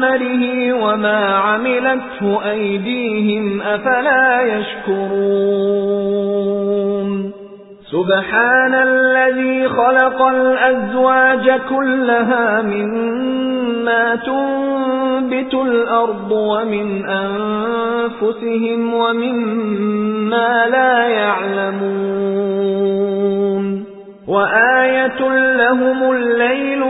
ثَمَرِهِ وَمَا عَمِلَتْهُ أَيْدِيهِمْ أَفَلَا يَشْكُرُونَ. سُبْحَانَ الَّذِي خَلَقَ الْأَزْوَاجَ كُلَّهَا مِمَّا تُنبِتُ الْأَرْضُ وَمِنْ أَنفُسِهِمْ وَمِمَّا لَا يَعْلَمُونَ. وَآيَةٌ لَّهُمُ اللَّيْلُ